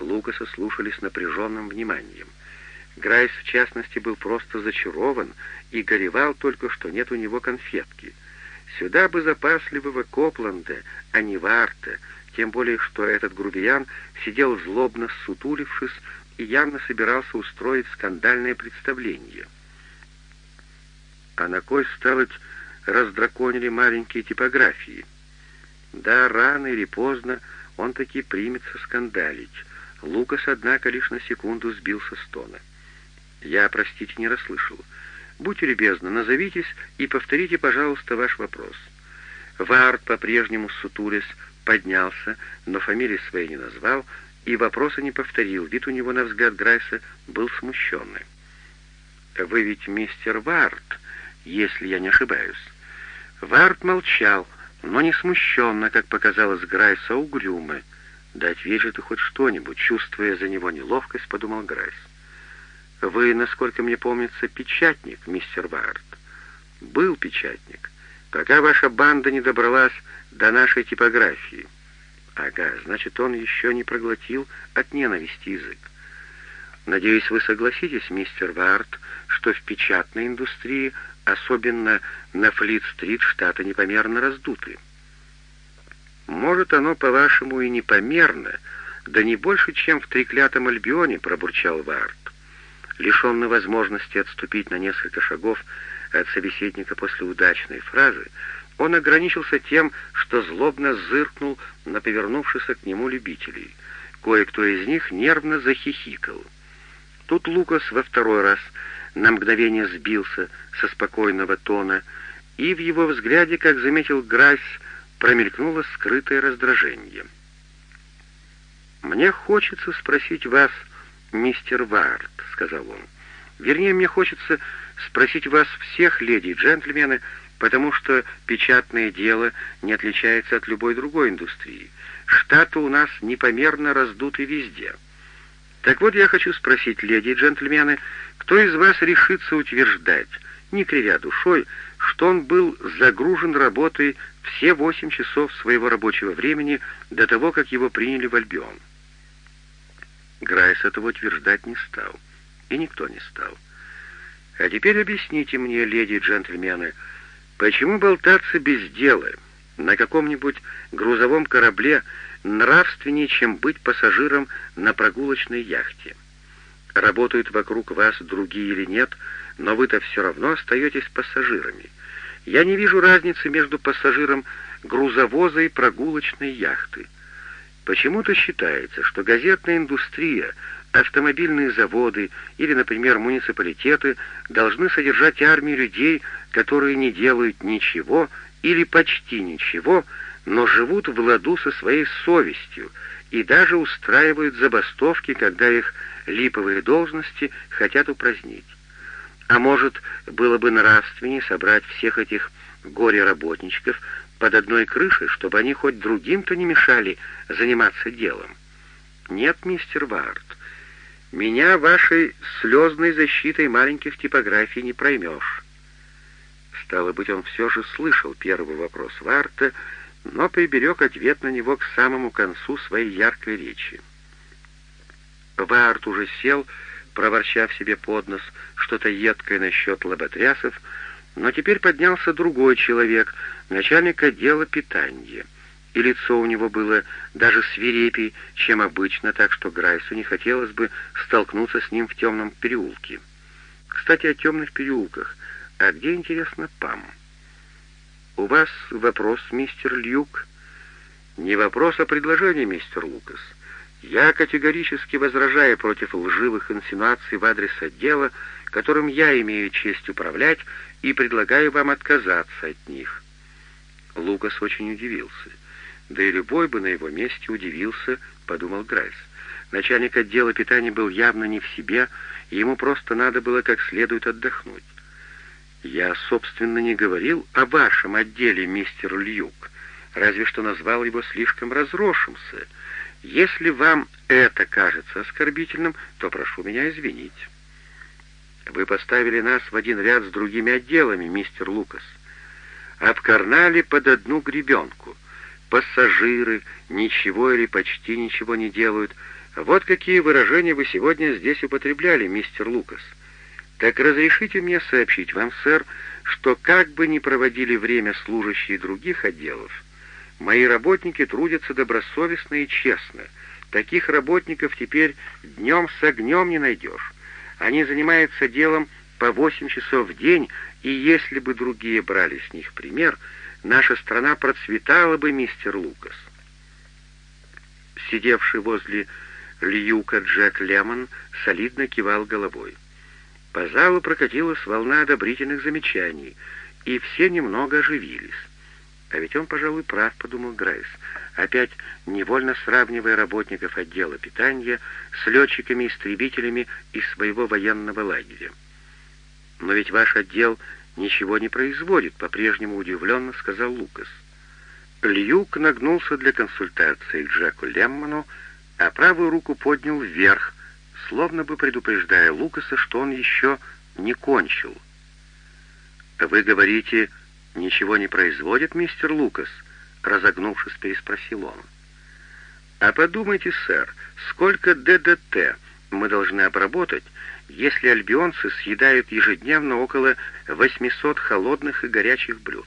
Лукаса слушали с напряженным вниманием. Грайс, в частности, был просто зачарован и горевал только, что нет у него конфетки. Сюда бы запасливого Копланда, а не Варта, тем более, что этот грубиян сидел злобно сутулившись и явно собирался устроить скандальное представление. А на кой стало раздраконили маленькие типографии? Да, рано или поздно он таки примется скандалить. Лукас, однако, лишь на секунду сбился с тона. «Я, простите, не расслышал. Будьте любезны, назовитесь и повторите, пожалуйста, ваш вопрос». Вард, по-прежнему сутулясь, поднялся, но фамилии своей не назвал и вопроса не повторил. Вид у него, на взгляд Грайса, был смущенный. «Вы ведь мистер Вард, если я не ошибаюсь». Вард молчал, но не смущенно, как показалось Грайса, угрюмо. «Да ответь же ты хоть что-нибудь», чувствуя за него неловкость, подумал Грайс. «Вы, насколько мне помнится, печатник, мистер Вард». «Был печатник, пока ваша банда не добралась до нашей типографии». «Ага, значит, он еще не проглотил от ненависти язык. Надеюсь, вы согласитесь, мистер Вард, что в печатной индустрии, особенно на Флит-стрит, штаты непомерно раздуты». «Может, оно, по-вашему, и непомерно, да не больше, чем в треклятом Альбионе», — пробурчал Вард. Лишенный возможности отступить на несколько шагов от собеседника после удачной фразы, он ограничился тем, что злобно зыркнул на повернувшихся к нему любителей. Кое-кто из них нервно захихикал. Тут Лукас во второй раз на мгновение сбился со спокойного тона, и в его взгляде, как заметил Грайс, промелькнуло скрытое раздражение. «Мне хочется спросить вас, мистер Вард», — сказал он. «Вернее, мне хочется спросить вас всех, леди и джентльмены, потому что печатное дело не отличается от любой другой индустрии. Штаты у нас непомерно раздуты везде. Так вот, я хочу спросить, леди и джентльмены, кто из вас решится утверждать, не кривя душой, что он был загружен работой все восемь часов своего рабочего времени до того, как его приняли в Альбион. Грайс этого утверждать не стал, и никто не стал. А теперь объясните мне, леди и джентльмены, почему болтаться без дела на каком-нибудь грузовом корабле нравственнее, чем быть пассажиром на прогулочной яхте? Работают вокруг вас другие или нет, но вы-то все равно остаетесь пассажирами. Я не вижу разницы между пассажиром грузовоза и прогулочной яхты. Почему-то считается, что газетная индустрия, автомобильные заводы или, например, муниципалитеты должны содержать армию людей, которые не делают ничего или почти ничего, но живут в ладу со своей совестью и даже устраивают забастовки, когда их липовые должности хотят упразднить. А может, было бы нравственнее собрать всех этих горе-работничков под одной крышей, чтобы они хоть другим-то не мешали заниматься делом? Нет, мистер Вард, меня вашей слезной защитой маленьких типографий не проймешь. Стало быть, он все же слышал первый вопрос Варта, но приберег ответ на него к самому концу своей яркой речи. Варт уже сел, проворчав себе под нос что-то едкое насчет лоботрясов, но теперь поднялся другой человек, начальник отдела питания, и лицо у него было даже свирепей, чем обычно, так что Грайсу не хотелось бы столкнуться с ним в темном переулке. Кстати, о темных переулках. А где, интересно, Пам? «У вас вопрос, мистер Люк?» «Не вопрос, а предложение, мистер Лукас. Я категорически возражаю против лживых инсинуаций в адрес отдела, которым я имею честь управлять, и предлагаю вам отказаться от них». Лукас очень удивился. Да и любой бы на его месте удивился, подумал Грайс. Начальник отдела питания был явно не в себе, и ему просто надо было как следует отдохнуть. «Я, собственно, не говорил о вашем отделе, мистер Льюк, разве что назвал его слишком разросшимся», если вам это кажется оскорбительным, то прошу меня извинить. Вы поставили нас в один ряд с другими отделами, мистер Лукас. Обкарнали под одну гребенку. Пассажиры ничего или почти ничего не делают, Вот какие выражения вы сегодня здесь употребляли, мистер Лукас. Так разрешите мне сообщить вам, сэр, что как бы ни проводили время служащие других отделов, мои работники трудятся добросовестно и честно. Таких работников теперь днем с огнем не найдешь. Они занимаются делом по восемь часов в день, и если бы другие брали с них пример, наша страна процветала бы, мистер Лукас. Сидевший возле Льюка Джек Лемон солидно кивал головой. По залу прокатилась волна одобрительных замечаний, и все немного оживились. А ведь он, пожалуй, прав, подумал Грейс, опять невольно сравнивая работников отдела питания с летчиками-истребителями из своего военного лагеря. «Но ведь ваш отдел ничего не производит», — по-прежнему удивленно сказал Лукас. Льюк нагнулся для консультации к Джеку Лемману, а правую руку поднял вверх, словно бы предупреждая Лукаса, что он еще не кончил. «Вы говорите, ничего не производит мистер Лукас?» — разогнувшись, переспросил он. «А подумайте, сэр, сколько ДДТ мы должны обработать, если альбионцы съедают ежедневно около 800 холодных и горячих блюд?»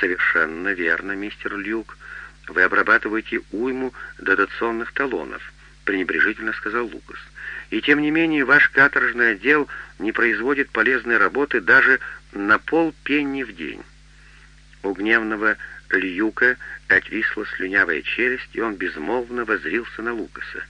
«Совершенно верно, мистер Люк. Вы обрабатываете уйму дотационных талонов», — пренебрежительно сказал Лукас. «И тем не менее ваш каторжный отдел не производит полезной работы даже на полпенни в день». У гневного Льюка отвисла слюнявая челюсть, и он безмолвно возрился на Лукаса.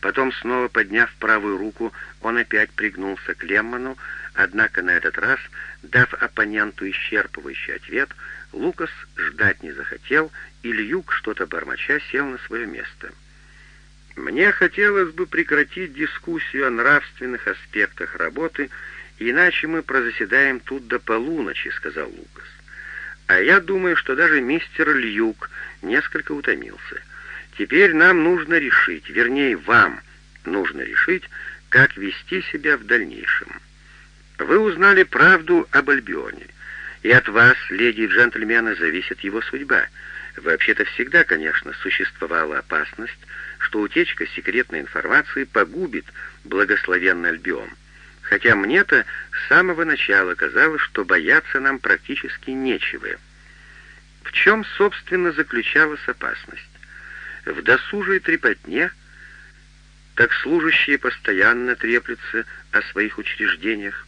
Потом, снова подняв правую руку, он опять пригнулся к Лемману, однако на этот раз, дав оппоненту исчерпывающий ответ, Лукас ждать не захотел, и Льюк, что-то бормоча, сел на свое место. «Мне хотелось бы прекратить дискуссию о нравственных аспектах работы, иначе мы прозаседаем тут до полуночи», — сказал Лукас. «А я думаю, что даже мистер Льюк несколько утомился. Теперь нам нужно решить, вернее, вам нужно решить, как вести себя в дальнейшем. Вы узнали правду об Альбионе». И от вас, леди и джентльмены, зависит его судьба. Вообще-то всегда, конечно, существовала опасность, что утечка секретной информации погубит благословенный Альбион. Хотя мне-то с самого начала казалось, что бояться нам практически нечего. В чем, собственно, заключалась опасность? В досужей трепотне, так служащие постоянно треплются о своих учреждениях,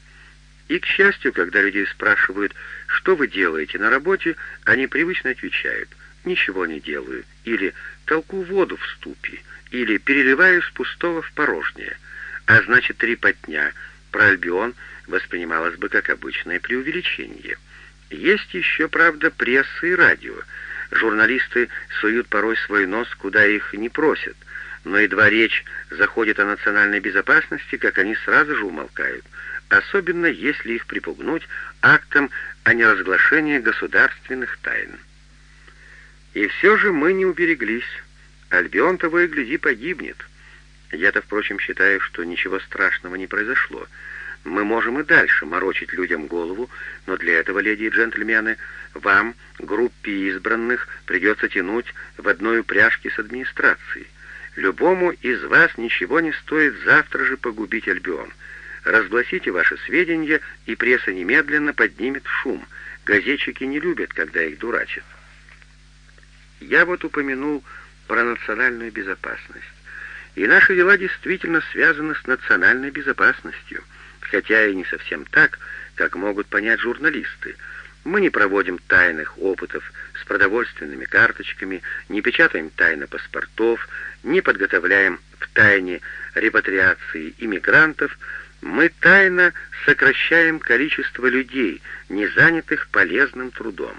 и, к счастью, когда людей спрашивают, что вы делаете на работе, они привычно отвечают «ничего не делаю» или «толку воду в ступе» или «переливаю с пустого в порожнее». А значит, три потня про Альбион воспринималось бы как обычное преувеличение. Есть еще, правда, пресса и радио. Журналисты суют порой свой нос, куда их не просят, но едва речь заходит о национальной безопасности, как они сразу же умолкают — особенно если их припугнуть актом о неразглашении государственных тайн. И все же мы не убереглись. Альбион того и гляди погибнет. Я-то, впрочем, считаю, что ничего страшного не произошло. Мы можем и дальше морочить людям голову, но для этого, леди и джентльмены, вам, группе избранных, придется тянуть в одной упряжке с администрацией. Любому из вас ничего не стоит завтра же погубить Альбион — Разгласите ваши сведения, и пресса немедленно поднимет шум. Газетчики не любят, когда их дурачат. Я вот упомянул про национальную безопасность. И наши дела действительно связаны с национальной безопасностью, хотя и не совсем так, как могут понять журналисты. Мы не проводим тайных опытов с продовольственными карточками, не печатаем тайно паспортов, не подготовляем в тайне репатриации иммигрантов, мы тайно сокращаем количество людей, не занятых полезным трудом.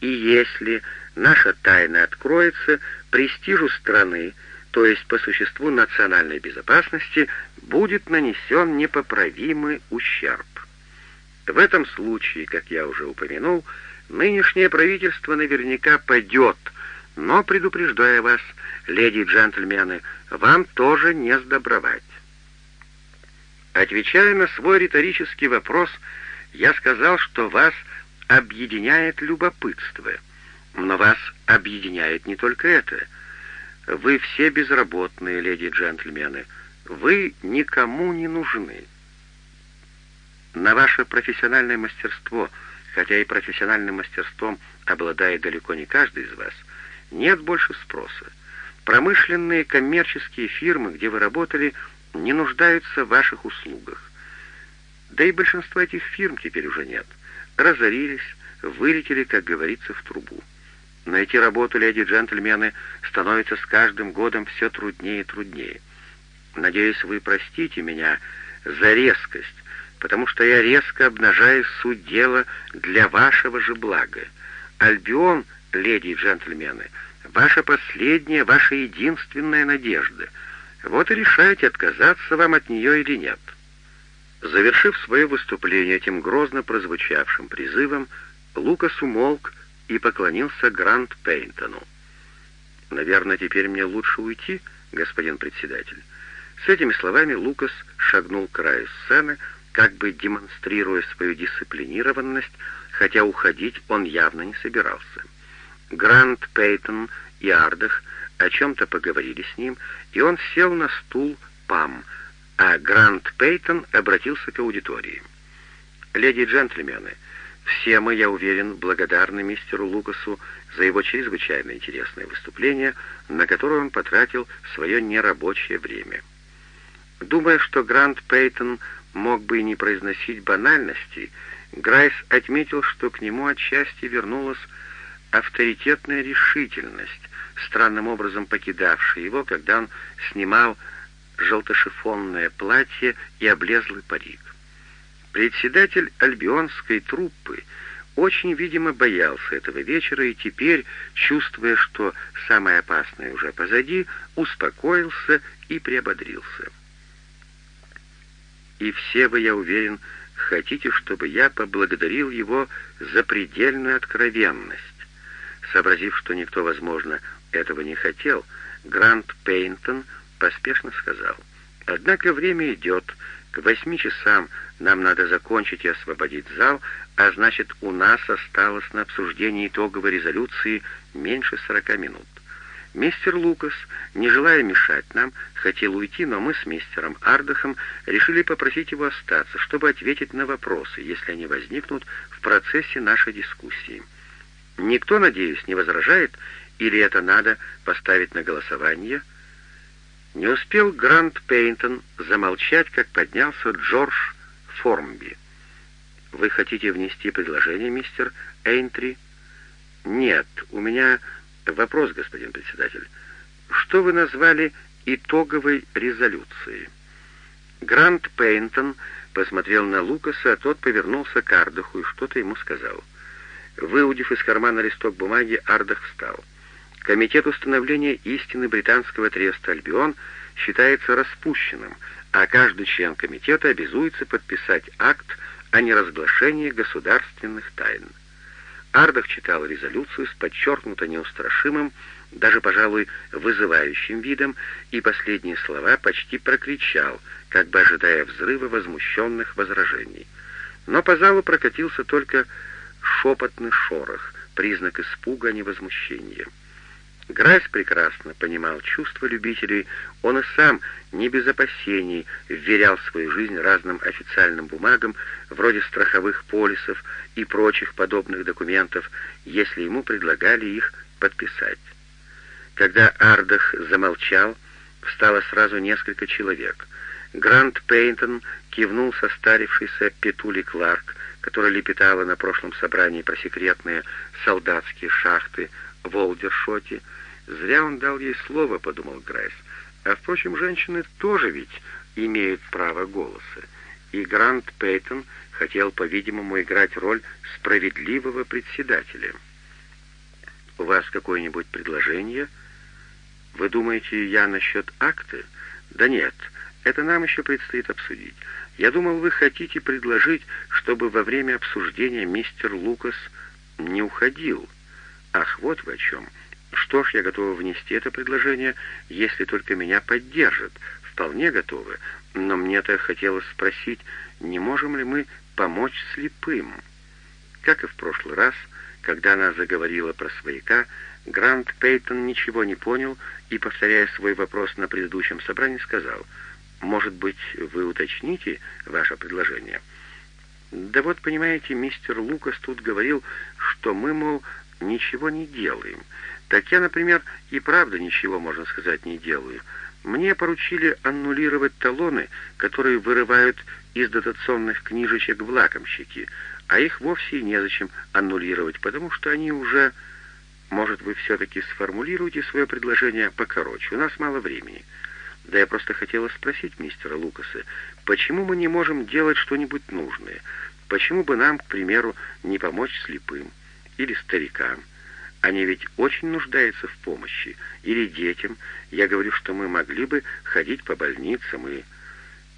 И если наша тайна откроется, престижу страны, то есть по существу национальной безопасности, будет нанесен непоправимый ущерб. В этом случае, как я уже упомянул, нынешнее правительство наверняка падет, но, предупреждая вас, леди и джентльмены, вам тоже не сдобровать. Отвечая на свой риторический вопрос, я сказал, что вас объединяет любопытство. Но вас объединяет не только это. Вы все безработные, леди и джентльмены. Вы никому не нужны. На ваше профессиональное мастерство, хотя и профессиональным мастерством обладает далеко не каждый из вас, нет больше спроса. Промышленные коммерческие фирмы, где вы работали, не нуждаются в ваших услугах. Да и большинство этих фирм теперь уже нет. Разорились, вылетели, как говорится, в трубу. Найти работу, леди и джентльмены, становится с каждым годом все труднее и труднее. Надеюсь, вы простите меня за резкость, потому что я резко обнажаю суть дела для вашего же блага. Альбион, леди и джентльмены, ваша последняя, ваша единственная надежда. Вот и решайте, отказаться вам от нее или нет». Завершив свое выступление этим грозно прозвучавшим призывом, Лукас умолк и поклонился Грант Пейнтону. «Наверное, теперь мне лучше уйти, господин председатель». С этими словами Лукас шагнул к краю сцены, как бы демонстрируя свою дисциплинированность, хотя уходить он явно не собирался. Грант Пейтон и Ардах о чем-то поговорили с ним, и он сел на стул ПАМ — а Грант Пейтон обратился к аудитории. «Леди и джентльмены, все мы, я уверен, благодарны мистеру Лукасу за его чрезвычайно интересное выступление, на которое он потратил свое нерабочее время. Думая, что Грант Пейтон мог бы и не произносить банальностей, Грайс отметил, что к нему отчасти вернулась авторитетная решительность, странным образом покидавшая его, когда он снимал желтошифонное платье и облезлый парик. Председатель альбионской труппы очень, видимо, боялся этого вечера и теперь, чувствуя, что самое опасное уже позади, успокоился и приободрился. «И все вы, я уверен, хотите, чтобы я поблагодарил его за предельную откровенность». Сообразив, что никто, возможно, этого не хотел, Грант Пейнтон — поспешно сказал. «Однако время идет. К восьми часам нам надо закончить и освободить зал, а значит, у нас осталось на обсуждение итоговой резолюции меньше сорока минут. Мистер Лукас, не желая мешать нам, хотел уйти, но мы с мистером Ардахом решили попросить его остаться, чтобы ответить на вопросы, если они возникнут в процессе нашей дискуссии. Никто, надеюсь, не возражает, или это надо поставить на голосование?» Не успел Грант Пейнтон замолчать, как поднялся Джордж Формби. «Вы хотите внести предложение, мистер Эйнтри?» «Нет, у меня вопрос, господин председатель. Что вы назвали итоговой резолюцией?» Грант Пейнтон посмотрел на Лукаса, а тот повернулся к Ардаху и что-то ему сказал. Выудив из кармана листок бумаги, Ардах встал. Комитет установления истины британского треста «Альбион» считается распущенным, а каждый член комитета обязуется подписать акт о неразглашении государственных тайн. Ардах читал резолюцию с подчеркнуто неустрашимым, даже, пожалуй, вызывающим видом, и последние слова почти прокричал, как бы ожидая взрыва возмущенных возражений. Но по залу прокатился только шепотный шорох, признак испуга, а не возмущения. Грайс прекрасно понимал чувства любителей, он и сам, не без опасений, вверял свою жизнь разным официальным бумагам, вроде страховых полисов и прочих подобных документов, если ему предлагали их подписать. Когда Ардах замолчал, встало сразу несколько человек. Грант Пейнтон кивнул состарившийся Петули Кларк, которая лепетала на прошлом собрании про секретные солдатские шахты в Олдершоте, Зря он дал ей слово, подумал Грайс. А впрочем, женщины тоже ведь имеют право голоса. И Грант Пейтон хотел, по-видимому, играть роль справедливого председателя. «У вас какое-нибудь предложение? Вы думаете, я насчет акта? Да нет, это нам еще предстоит обсудить. Я думал, вы хотите предложить, чтобы во время обсуждения мистер Лукас не уходил. Ах, вот вы о чем. Что ж, я готова внести это предложение, если только меня поддержат. Вполне готовы. Но мне-то хотелось спросить, не можем ли мы помочь слепым? Как и в прошлый раз, когда она заговорила про свояка, Грант Пейтон ничего не понял и, повторяя свой вопрос на предыдущем собрании, сказал, «Может быть, вы уточните ваше предложение?» «Да вот, понимаете, мистер Лукас тут говорил, что мы, мол, ничего не делаем. Так я, например, и правда ничего, можно сказать, не делаю. Мне поручили аннулировать талоны, которые вырывают из дотационных книжечек в лакомщики, а их вовсе и незачем аннулировать, потому что они уже... Может, вы все-таки сформулируете свое предложение покороче? У нас мало времени. Да я просто хотела спросить мистера Лукаса, почему мы не можем делать что-нибудь нужное? Почему бы нам, к примеру, не помочь слепым или старикам? Они ведь очень нуждаются в помощи. Или детям. Я говорю, что мы могли бы ходить по больницам и...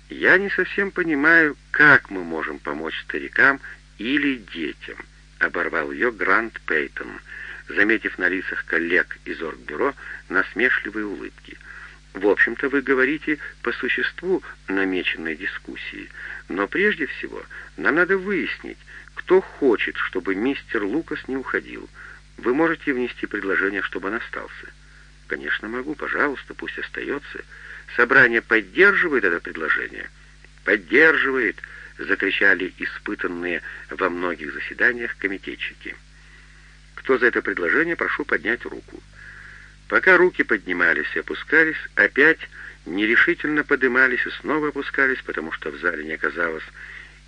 Я не совсем понимаю, как мы можем помочь старикам или детям, оборвал ее Грант Пейтон, заметив на лицах коллег из Оргбюро насмешливые улыбки. В общем-то, вы говорите по существу намеченной дискуссии, но прежде всего нам надо выяснить, кто хочет, чтобы мистер Лукас не уходил. Вы можете внести предложение, чтобы он остался? Конечно, могу. Пожалуйста, пусть остается. Собрание поддерживает это предложение? Поддерживает, закричали испытанные во многих заседаниях комитетчики. Кто за это предложение, прошу поднять руку. Пока руки поднимались и опускались, опять нерешительно поднимались и снова опускались, потому что в зале не оказалось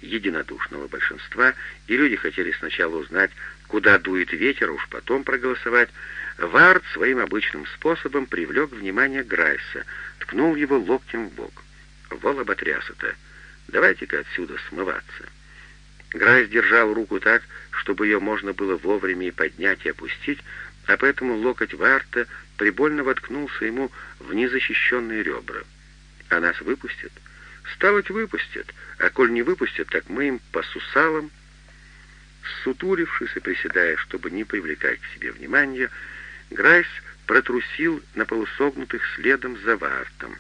единодушного большинства, и люди хотели сначала узнать, куда дует ветер, уж потом проголосовать, Вард своим обычным способом привлек внимание Грайса, ткнул его локтем в бок. «Вол оботряса-то! Давайте-ка отсюда смываться!» Грайс держал руку так, чтобы ее можно было вовремя и поднять и опустить, а поэтому локоть Варта прибольно воткнулся ему в незащищенные ребра. «А нас выпустят?» «Стало быть, выпустят, а коль не выпустят, так мы им по сусалам...» Ссутулившись и приседая, чтобы не привлекать к себе внимания, Грайс протрусил на полусогнутых следом за Вартом.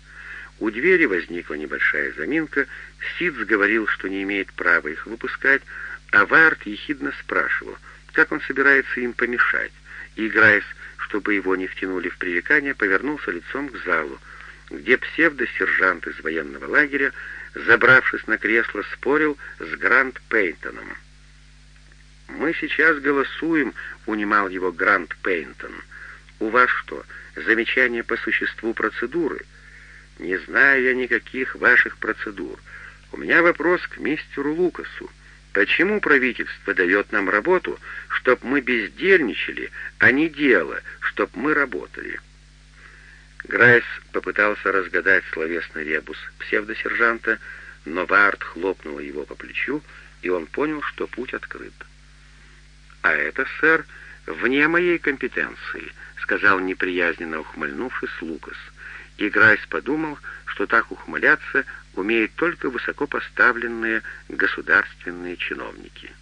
У двери возникла небольшая заминка, Сидс говорил, что не имеет права их выпускать, а Варт ехидно спрашивал, как он собирается им помешать, и Грайс, чтобы его не втянули в пререкание, повернулся лицом к залу, где псевдосержант из военного лагеря, забравшись на кресло, спорил с Грант Пейнтоном. «Мы сейчас голосуем», — унимал его Грант Пейнтон. «У вас что, замечание по существу процедуры?» «Не знаю я никаких ваших процедур. У меня вопрос к мистеру Лукасу. Почему правительство дает нам работу, чтоб мы бездельничали, а не дело, чтоб мы работали?» Грайс попытался разгадать словесный ребус псевдосержанта, но Вард хлопнул его по плечу, и он понял, что путь открыт. «А это, сэр, вне моей компетенции», — сказал неприязненно ухмыльнувшись Лукас. И Грайс подумал, что так ухмыляться умеют только высокопоставленные государственные чиновники.